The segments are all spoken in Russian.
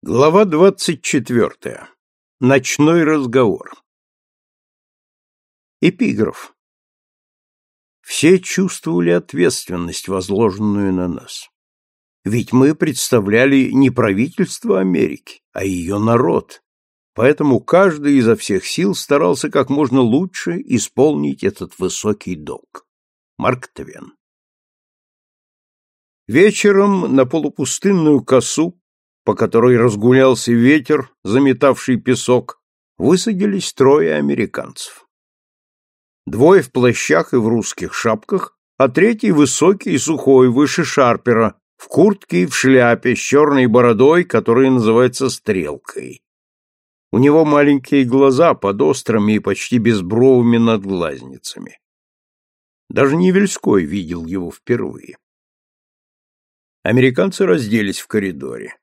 Глава двадцать четвертая. Ночной разговор. Эпиграф. Все чувствовали ответственность, возложенную на нас. Ведь мы представляли не правительство Америки, а ее народ. Поэтому каждый изо всех сил старался как можно лучше исполнить этот высокий долг. Марк Твен. Вечером на полупустынную косу по которой разгулялся ветер, заметавший песок, высадились трое американцев. Двое в плащах и в русских шапках, а третий высокий и сухой, выше Шарпера, в куртке и в шляпе с черной бородой, которая называется стрелкой. У него маленькие глаза под острыми и почти безбровыми надглазницами. Даже Невельской видел его впервые. Американцы разделись в коридоре.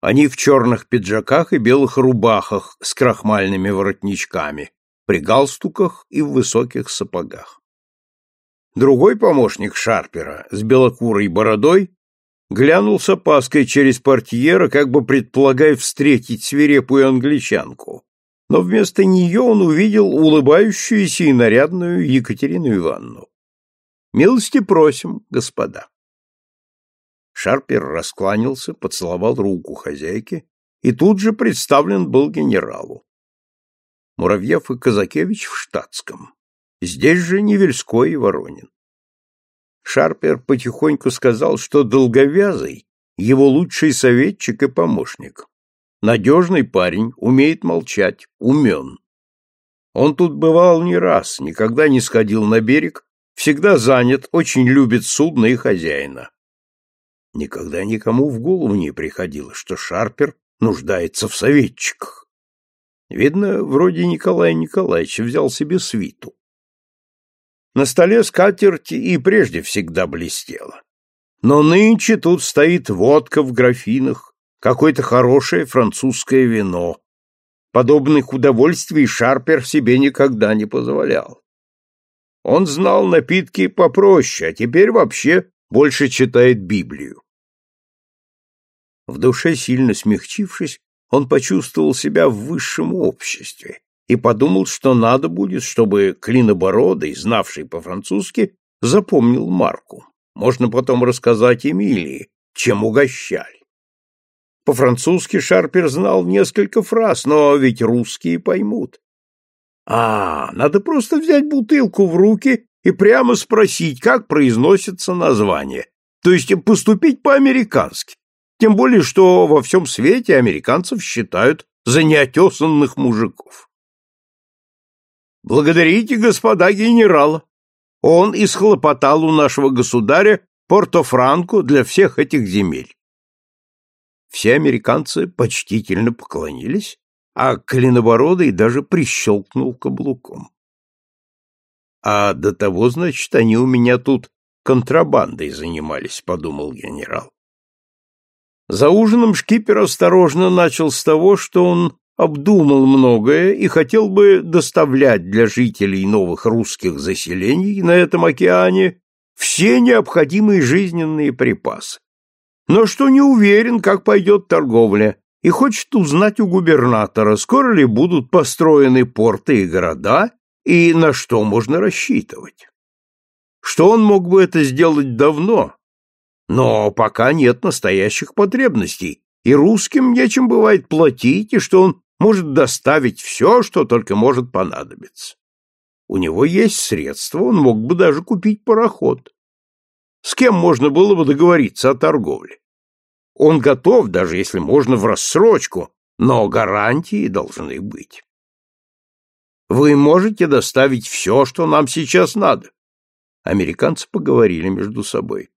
Они в черных пиджаках и белых рубахах с крахмальными воротничками, при галстуках и в высоких сапогах. Другой помощник Шарпера с белокурой бородой глянул с опаской через портьера, как бы предполагая встретить свирепую англичанку, но вместо нее он увидел улыбающуюся и нарядную Екатерину Ивановну. «Милости просим, господа». Шарпер раскланялся, поцеловал руку хозяйки и тут же представлен был генералу. Муравьев и Казакевич в штатском. Здесь же Невельской и Воронин. Шарпер потихоньку сказал, что долговязый — его лучший советчик и помощник. Надежный парень, умеет молчать, умен. Он тут бывал не раз, никогда не сходил на берег, всегда занят, очень любит судно и хозяина. Никогда никому в голову не приходило, что Шарпер нуждается в советчиках. Видно, вроде Николай Николаевич взял себе свиту. На столе скатерть и прежде всегда блестела. Но нынче тут стоит водка в графинах, какое-то хорошее французское вино. Подобных удовольствий Шарпер себе никогда не позволял. Он знал напитки попроще, а теперь вообще больше читает Библию. В душе сильно смягчившись, он почувствовал себя в высшем обществе и подумал, что надо будет, чтобы клинобородый, знавший по-французски, запомнил марку. Можно потом рассказать Эмилии, чем угощали. По-французски Шарпер знал несколько фраз, но ведь русские поймут. А, надо просто взять бутылку в руки и прямо спросить, как произносится название, то есть поступить по-американски. Тем более, что во всем свете американцев считают за неотесанных мужиков. Благодарите господа генерала. Он исхлопотал у нашего государя Порто-Франко для всех этих земель. Все американцы почтительно поклонились, а Клинобородый даже прищелкнул каблуком. А до того, значит, они у меня тут контрабандой занимались, подумал генерал. За ужином шкипер осторожно начал с того, что он обдумал многое и хотел бы доставлять для жителей новых русских заселений на этом океане все необходимые жизненные припасы. Но что не уверен, как пойдет торговля, и хочет узнать у губернатора, скоро ли будут построены порты и города, и на что можно рассчитывать. Что он мог бы это сделать давно, но пока нет настоящих потребностей, и русским нечем бывает платить, и что он может доставить все, что только может понадобиться. У него есть средства, он мог бы даже купить пароход. С кем можно было бы договориться о торговле? Он готов, даже если можно в рассрочку, но гарантии должны быть. Вы можете доставить все, что нам сейчас надо. Американцы поговорили между собой.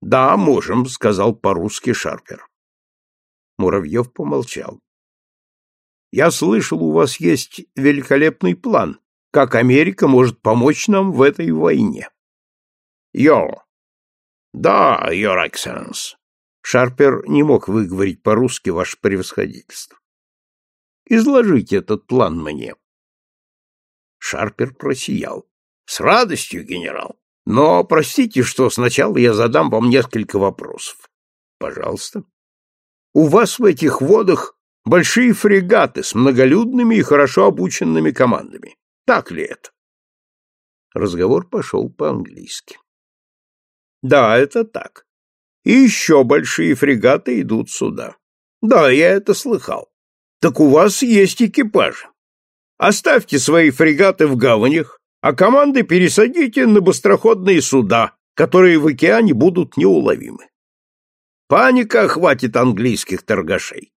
Да, можем, сказал по-русски Шарпер. Муравьев помолчал. Я слышал, у вас есть великолепный план, как Америка может помочь нам в этой войне. Йо. Да, your excellence. Шарпер не мог выговорить по-русски ваше превосходительство. Изложите этот план мне. Шарпер просиял. С радостью, генерал. Но простите, что сначала я задам вам несколько вопросов. Пожалуйста. У вас в этих водах большие фрегаты с многолюдными и хорошо обученными командами. Так ли это? Разговор пошел по-английски. Да, это так. И еще большие фрегаты идут сюда. Да, я это слыхал. Так у вас есть экипажи. Оставьте свои фрегаты в гаванях, а команды пересадите на быстроходные суда, которые в океане будут неуловимы. Паника охватит английских торгашей.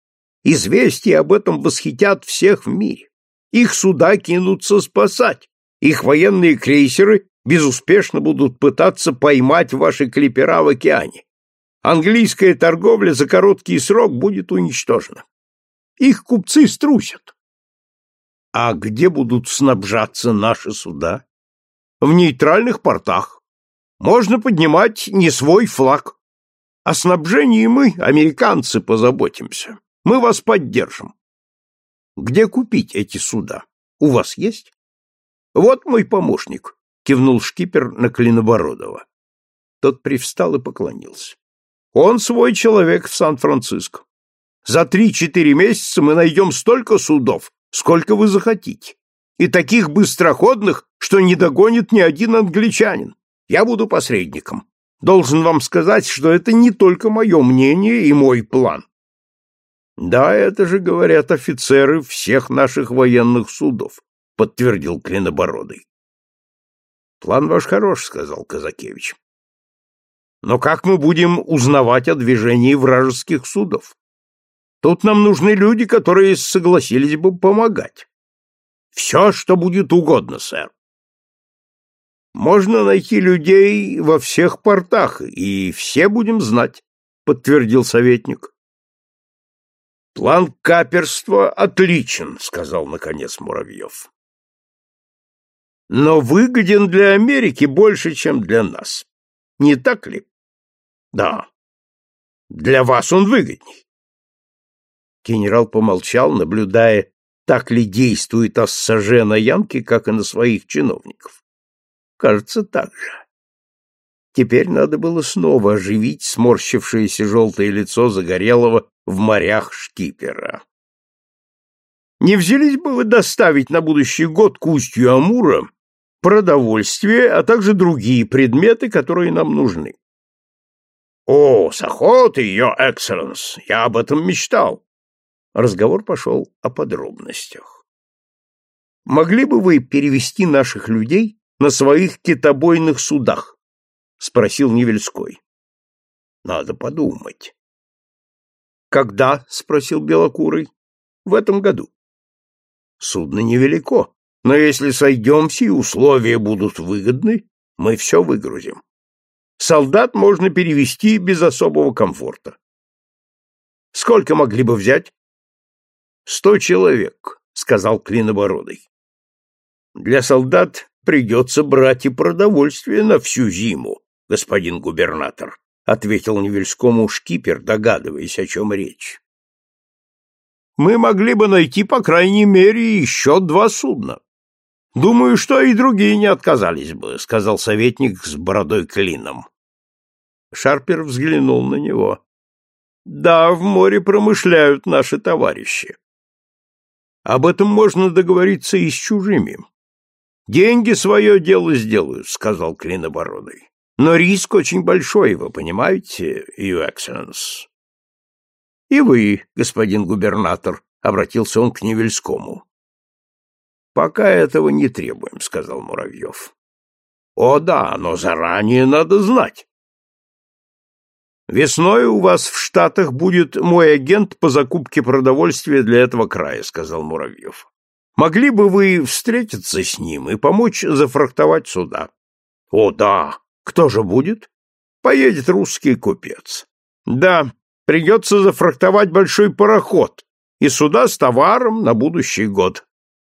Известия об этом восхитят всех в мире. Их суда кинутся спасать. Их военные крейсеры безуспешно будут пытаться поймать ваши клипера в океане. Английская торговля за короткий срок будет уничтожена. Их купцы струсят. А где будут снабжаться наши суда? В нейтральных портах. Можно поднимать не свой флаг. О снабжении мы, американцы, позаботимся. Мы вас поддержим. Где купить эти суда? У вас есть? Вот мой помощник, кивнул шкипер на Клинобородова. Тот привстал и поклонился. Он свой человек в Сан-Франциско. За три-четыре месяца мы найдем столько судов, сколько вы захотите, и таких быстроходных, что не догонит ни один англичанин. Я буду посредником. Должен вам сказать, что это не только мое мнение и мой план. Да, это же говорят офицеры всех наших военных судов, подтвердил Клинобородый. План ваш хорош, сказал Казакевич. Но как мы будем узнавать о движении вражеских судов? Тут нам нужны люди, которые согласились бы помогать. Все, что будет угодно, сэр. Можно найти людей во всех портах, и все будем знать, подтвердил советник. План каперства отличен, сказал наконец Муравьев. Но выгоден для Америки больше, чем для нас. Не так ли? Да. Для вас он выгодней. Генерал помолчал, наблюдая, так ли действует Ассаже на Янке, как и на своих чиновников. Кажется, так же. Теперь надо было снова оживить сморщившееся желтое лицо загорелого в морях шкипера. Не взялись бы вы доставить на будущий год к устью Амура продовольствие, а также другие предметы, которые нам нужны? О, с охотой, ее экселленс, я об этом мечтал. Разговор пошел о подробностях. «Могли бы вы перевести наших людей на своих китобойных судах?» — спросил Невельской. «Надо подумать». «Когда?» — спросил Белокурый. «В этом году». «Судно невелико, но если сойдемся и условия будут выгодны, мы все выгрузим. Солдат можно перевести без особого комфорта. Сколько могли бы взять? Сто человек, сказал Клинобородый. Для солдат придется брать и продовольствие на всю зиму, господин губернатор, ответил Невельскому шкипер, догадываясь, о чем речь. Мы могли бы найти, по крайней мере, еще два судна. Думаю, что и другие не отказались бы, сказал советник с бородой клином. Шарпер взглянул на него. Да, в море промышляют наши товарищи. Об этом можно договориться и с чужими. Деньги свое дело сделают, сказал Клинобородый. Но риск очень большой, вы понимаете, Your Excellency. И вы, господин губернатор, обратился он к Невельскому. Пока этого не требуем, сказал Муравьев. О да, но заранее надо знать. Весной у вас в Штатах будет мой агент по закупке продовольствия для этого края, сказал Муравьев. Могли бы вы встретиться с ним и помочь зафрахтовать суда? О, да. Кто же будет? Поедет русский купец. Да, придется зафрахтовать большой пароход и суда с товаром на будущий год.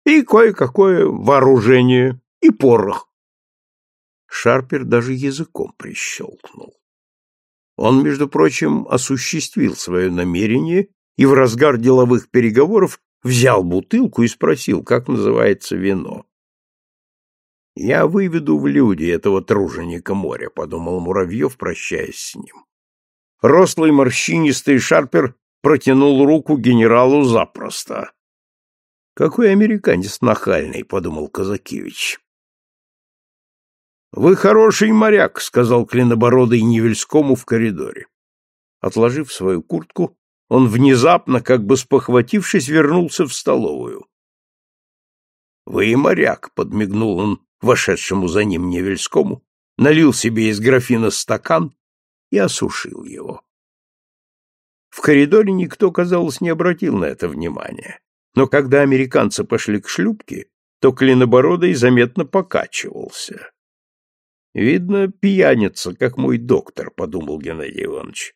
И кое-какое вооружение, и порох. Шарпер даже языком прищелкнул. Он, между прочим, осуществил свое намерение и в разгар деловых переговоров взял бутылку и спросил, как называется вино. «Я выведу в люди этого труженика моря», — подумал Муравьев, прощаясь с ним. Рослый морщинистый шарпер протянул руку генералу запросто. «Какой американец нахальный», — подумал Казакевич. «Вы хороший моряк», — сказал клинобородый Невельскому в коридоре. Отложив свою куртку, он внезапно, как бы спохватившись, вернулся в столовую. «Вы и моряк», — подмигнул он вошедшему за ним Невельскому, налил себе из графина стакан и осушил его. В коридоре никто, казалось, не обратил на это внимания, но когда американцы пошли к шлюпке, то клинобородый заметно покачивался. «Видно, пьяница, как мой доктор», — подумал Геннадий Иванович.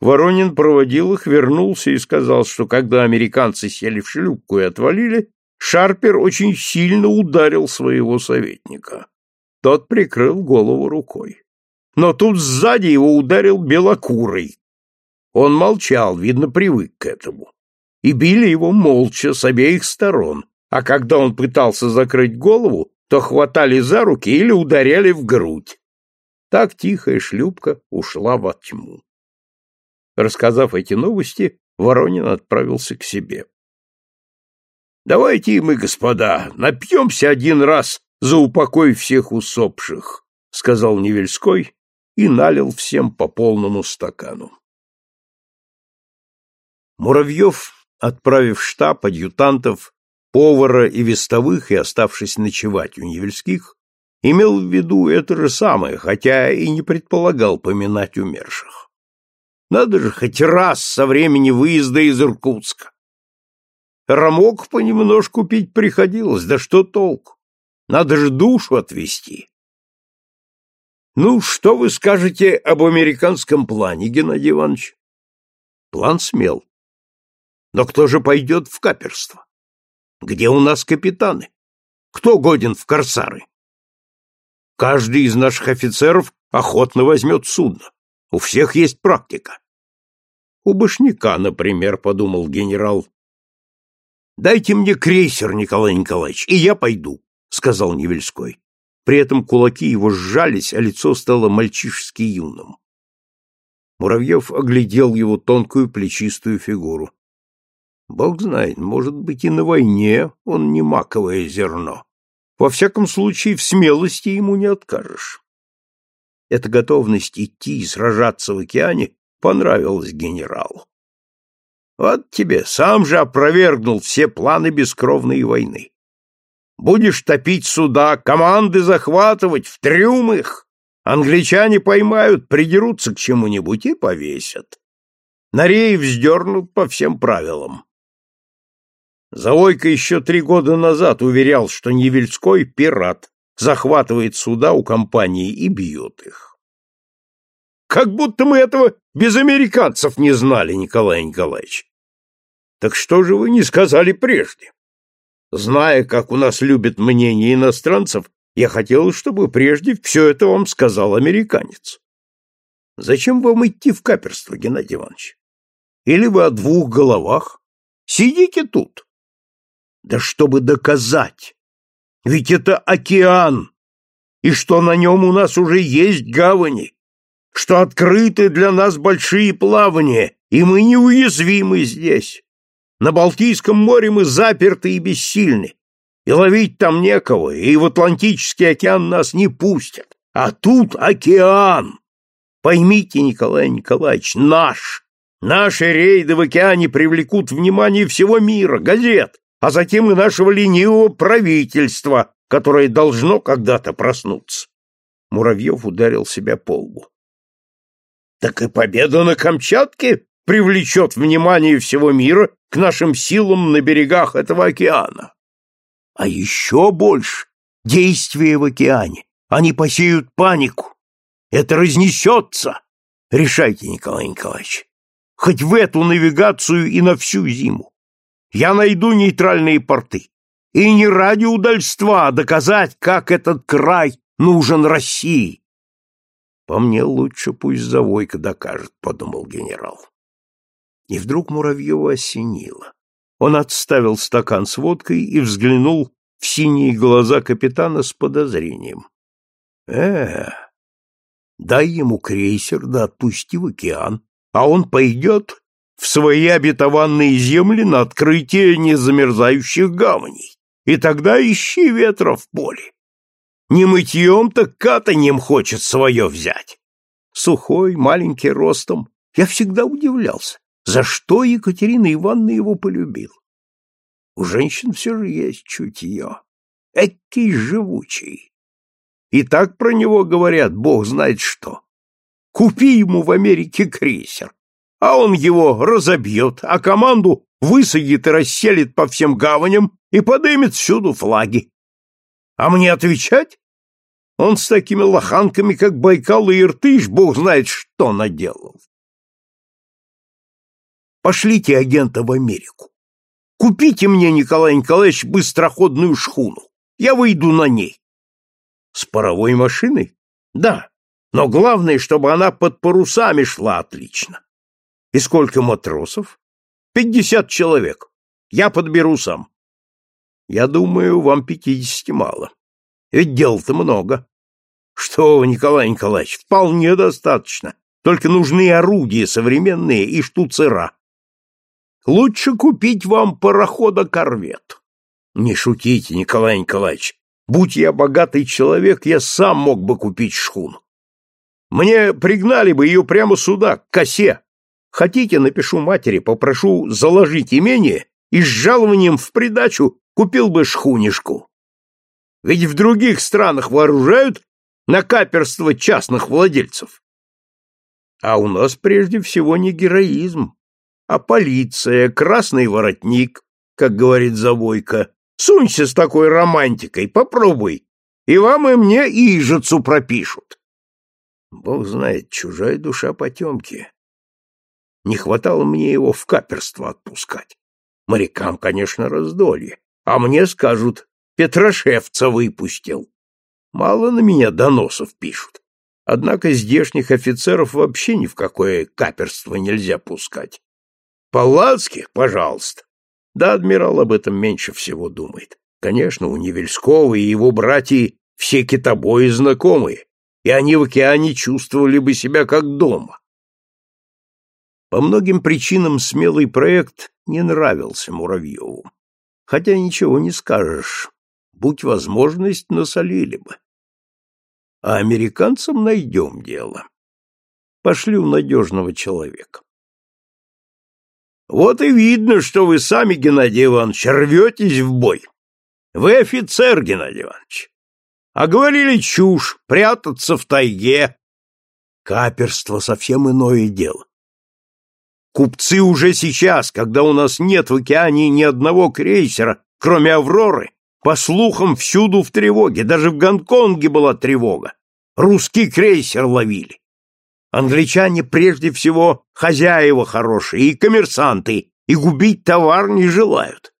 Воронин проводил их, вернулся и сказал, что когда американцы сели в шлюпку и отвалили, Шарпер очень сильно ударил своего советника. Тот прикрыл голову рукой. Но тут сзади его ударил белокурый. Он молчал, видно, привык к этому. И били его молча с обеих сторон, а когда он пытался закрыть голову, то хватали за руки или ударяли в грудь. Так тихая шлюпка ушла во тьму. Рассказав эти новости, Воронин отправился к себе. Давайте мы, господа, напьемся один раз за упокой всех усопших, сказал Невельской и налил всем по полному стакану. Муравьев, отправив штаб адъютантов, повара и вестовых и оставшись ночевать у Невельских, имел в виду это же самое, хотя и не предполагал поминать умерших. Надо же хоть раз со времени выезда из Иркутска. Ромок понемножку пить приходилось, да что толку? Надо же душу отвести. Ну, что вы скажете об американском плане, Геннадий Иванович? План смел. Но кто же пойдет в каперство? Где у нас капитаны? Кто годен в корсары? Каждый из наших офицеров охотно возьмет судно. У всех есть практика. У Башняка, например, подумал генерал, Дайте мне крейсер, Николай Николаевич, и я пойду, сказал Невельской. При этом кулаки его сжались, а лицо стало мальчишески юным. Муравьев оглядел его тонкую плечистую фигуру. Бог знает, может быть, и на войне он не маковое зерно. Во всяком случае, в смелости ему не откажешь. Эта готовность идти и сражаться в океане понравилась генералу. Вот тебе, сам же опровергнул все планы бескровной войны. Будешь топить суда, команды захватывать, в трюм их. Англичане поймают, придерутся к чему-нибудь и повесят. Нареи вздернут по всем правилам. Завойка еще три года назад уверял, что Невельской пират, захватывает суда у компании и бьет их. Как будто мы этого без американцев не знали, Николай Николаевич. Так что же вы не сказали прежде? Зная, как у нас любят мнение иностранцев, я хотел, чтобы прежде все это вам сказал американец. Зачем вам идти в каперство, Геннадий Иванович? Или вы о двух головах? Сидите тут. Да чтобы доказать. Ведь это океан, и что на нем у нас уже есть гавани что открыты для нас большие плавания, и мы неуязвимы здесь. На Балтийском море мы заперты и бессильны, и ловить там некого, и в Атлантический океан нас не пустят. А тут океан. Поймите, Николай Николаевич, наш. Наши рейды в океане привлекут внимание всего мира, газет, а затем и нашего ленивого правительства, которое должно когда-то проснуться. Муравьев ударил себя по лбу так и победа на Камчатке привлечет внимание всего мира к нашим силам на берегах этого океана. А еще больше действия в океане. Они посеют панику. Это разнесется. Решайте, Николай Николаевич. Хоть в эту навигацию и на всю зиму. Я найду нейтральные порты. И не ради удальства, а доказать, как этот край нужен России. По мне лучше пусть Завойка докажет, подумал генерал. И вдруг Муравьева осенило. Он отставил стакан с водкой и взглянул в синие глаза капитана с подозрением. Э, дай ему крейсер да отпусти в океан, а он пойдет в свои обетованные земли на открытие незамерзающих гаваней. И тогда ищи ветра в поле. Не мытьем, так катаньем хочет свое взять. Сухой, маленький ростом, я всегда удивлялся, за что Екатерина Ивановна его полюбила. У женщин все же есть чутье. Экий живучий. И так про него говорят, бог знает что. Купи ему в Америке крейсер, а он его разобьет, а команду высадит и расселит по всем гаваням и подымет всюду флаги. А мне отвечать? Он с такими лоханками, как Байкал и Иртыш, бог знает, что наделал. Пошлите агента в Америку. Купите мне, Николай Николаевич, быстроходную шхуну. Я выйду на ней. С паровой машиной? Да. Но главное, чтобы она под парусами шла отлично. И сколько матросов? Пятьдесят человек. Я подберу сам. Я думаю, вам пятидесяти мало. Ведь дел-то много. Что вы, Николай Николаевич, вполне достаточно. Только нужны орудия современные и штуцера. Лучше купить вам парохода-корвет. Не шутите, Николай Николаевич. Будь я богатый человек, я сам мог бы купить шхуну. Мне пригнали бы ее прямо сюда, к косе. Хотите, напишу матери, попрошу заложить имение и с жалованием в придачу купил бы шхунишку. Ведь в других странах вооружают на каперство частных владельцев. А у нас прежде всего не героизм, а полиция, красный воротник, как говорит Завойко, Сунься с такой романтикой, попробуй, и вам и мне ижицу пропишут. Бог знает, чужая душа потемки. Не хватало мне его в каперство отпускать. Морякам, конечно, раздолье, а мне скажут, Петрошевца выпустил. Мало на меня доносов пишут. Однако здешних офицеров вообще ни в какое каперство нельзя пускать. Палацких, пожалуйста. Да адмирал об этом меньше всего думает. Конечно, у Невельского и его братья все китобои знакомые, и они в океане чувствовали бы себя как дома. По многим причинам смелый проект не нравился Муравьеву. Хотя ничего не скажешь. Будь возможность, насолили бы. А американцам найдем дело. Пошли у надежного человека. Вот и видно, что вы сами, Геннадий Иванович, рветесь в бой. Вы офицер, Геннадий Иванович. А говорили чушь, прятаться в тайге. Каперство совсем иное дело. Купцы уже сейчас, когда у нас нет в океане ни одного крейсера, кроме «Авроры», по слухам, всюду в тревоге, даже в Гонконге была тревога. Русский крейсер ловили. Англичане прежде всего хозяева хорошие и коммерсанты, и губить товар не желают.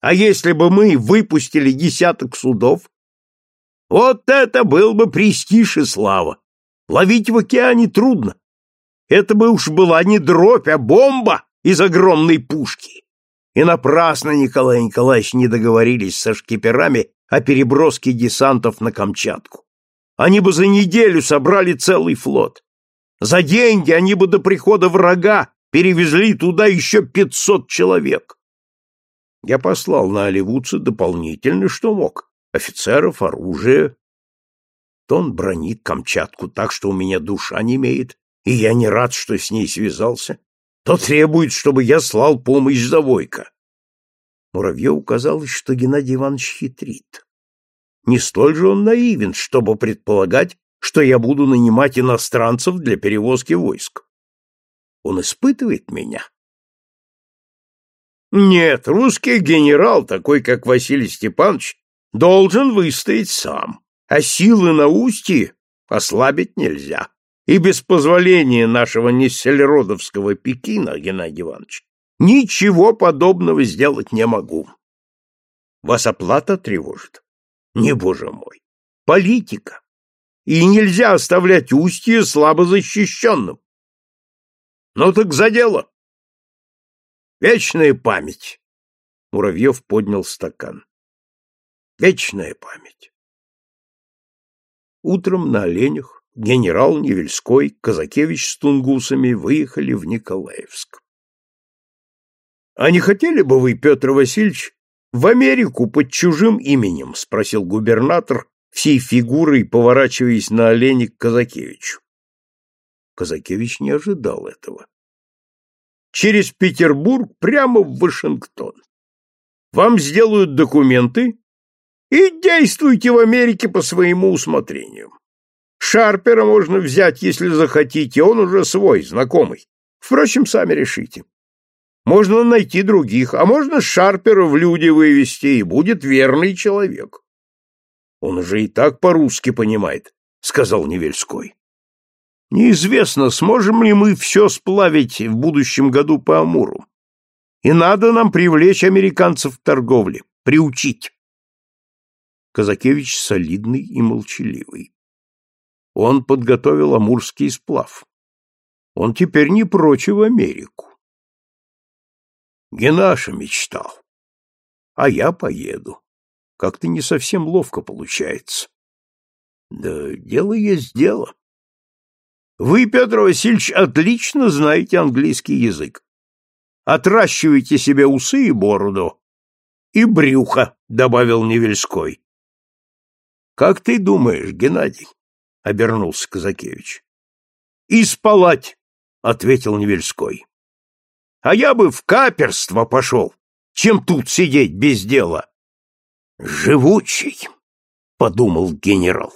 А если бы мы выпустили десяток судов? Вот это был бы престиж и слава. Ловить в океане трудно. Это бы уж была не дробь, а бомба из огромной пушки. И напрасно Николай Николаевич не договорились со шкиперами о переброске десантов на Камчатку. Они бы за неделю собрали целый флот. За деньги они бы до прихода врага перевезли туда еще пятьсот человек. Я послал на Оливудца дополнительно, что мог. Офицеров, оружие. То он бронит Камчатку так, что у меня душа не имеет, и я не рад, что с ней связался. То требует, чтобы я слал помощь за Войко. Муравьеву казалось, что Геннадий Иванович хитрит. Не столь же он наивен, чтобы предполагать, что я буду нанимать иностранцев для перевозки войск. Он испытывает меня. Нет, русский генерал, такой как Василий Степанович, должен выстоять сам, а силы на устье ослабить нельзя. И без позволения нашего неселеродовского Пекина, Геннадий Иванович, ничего подобного сделать не могу. Вас оплата тревожит? Не, боже мой. Политика и нельзя оставлять устье слабо защищенным. Ну так за дело. Вечная память. Муравьев поднял стакан. Вечная память. Утром на оленях генерал Невельской, Казакевич с тунгусами выехали в Николаевск. А не хотели бы вы, Петр Васильевич, в Америку под чужим именем? спросил губернатор, всей фигурой поворачиваясь на оленя к Казакевичу. Казакевич не ожидал этого. Через Петербург прямо в Вашингтон. Вам сделают документы и действуйте в Америке по своему усмотрению. Шарпера можно взять, если захотите, он уже свой, знакомый. Впрочем, сами решите. Можно найти других, а можно Шарпера в люди вывести, и будет верный человек. Он уже и так по-русски понимает, сказал Невельской. Неизвестно, сможем ли мы все сплавить в будущем году по Амуру. И надо нам привлечь американцев в торговле, приучить. Казакевич солидный и молчаливый. Он подготовил амурский сплав. Он теперь не прочь в Америку. Генаша мечтал. А я поеду. Как-то не совсем ловко получается. Да дело есть дело. Вы, Петр Васильевич, отлично знаете английский язык. Отращивайте себе усы и бороду. И брюхо, — добавил Невельской. — Как ты думаешь, Геннадий? — обернулся Казакевич. — И спалать, — ответил Невельской. — А я бы в каперство пошел, чем тут сидеть без дела. — Живучий, — подумал генерал.